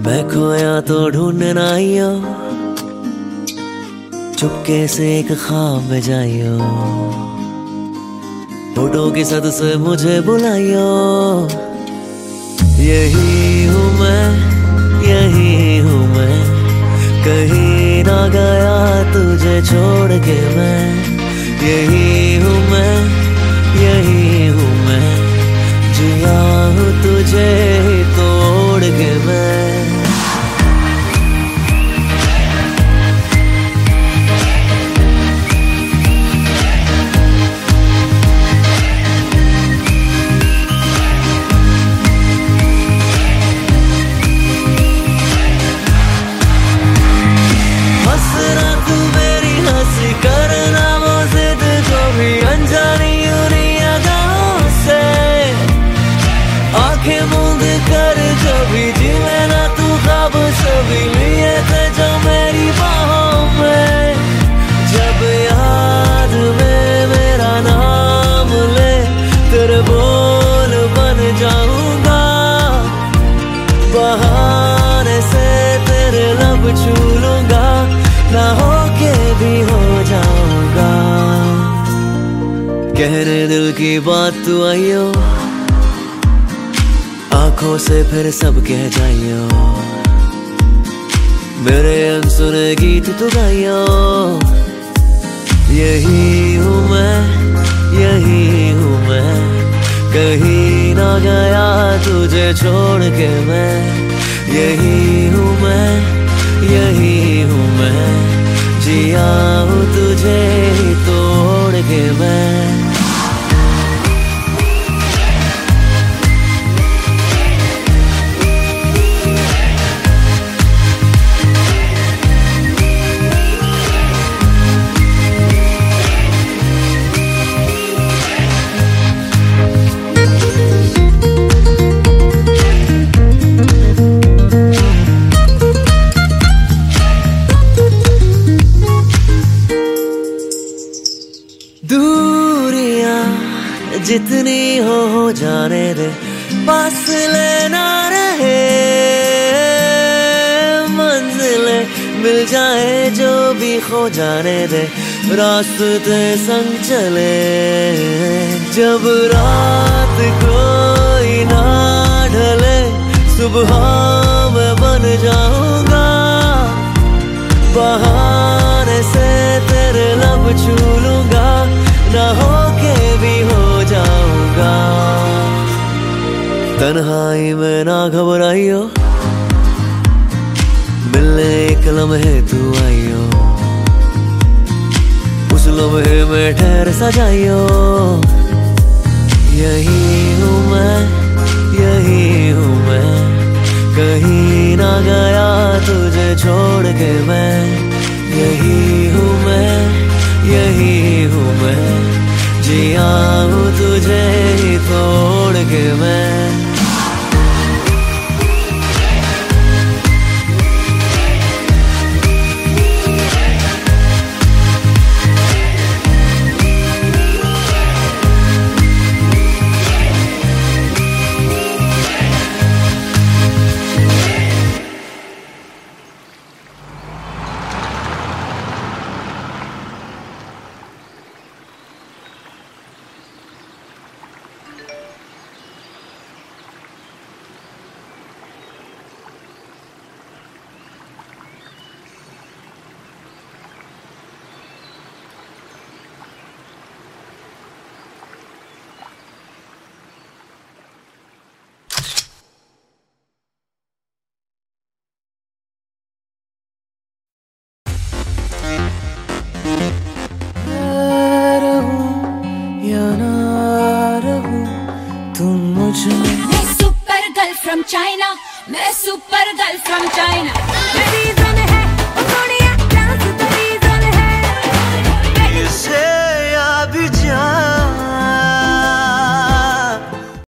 मैं खोया तो ढूंढना आइयो चुपके से एक खाब में जाइयो फ़ोटो की सद से मुझे बुलाइयो यही हूँ मैं, यही हूँ मैं, कहीं ना गया तुझे छोड़ के मैं। यही हूँ मैं। छू लूँगा ना भी हो जाऊँगा। कहने दिल की बात तू आइयो, आँखों से फिर सब कह जाइयो। मेरे अनसुने गीत तू गाइयो, यही हूँ मैं, यही हूँ मैं। कहीं ना गया तुझे छोड़ के मैं, यही हूँ मैं यही हूँ मैं। जिया तुझे ही जितनी हो हो जाने दे। पास लेना रहे, मंजिलें मिल जाए जो भी खो जाने दे। रास्ते संग चले, जब रात कोई ना ढले, सुबह मैं बन जाऊँगा। बहाने से तेरे लब छू लूँगा, ना होके भी हो जाऊँगा तन्हाई में ना घबराइयो। मिलने एक लम्हे तू आइयो। उस लम्हे में ठहर सजाइयो। यही हूँ मैं, यही हूँ मैं। कहीं ना गया तुझे छोड़ के मैं। यही हूँ मैं, यही हूँ तुझे ही तोड़ के मैं में सुपर गर्ल फ्रॉम चाइना मैं सुपर गर्ल फ्रॉम चाइना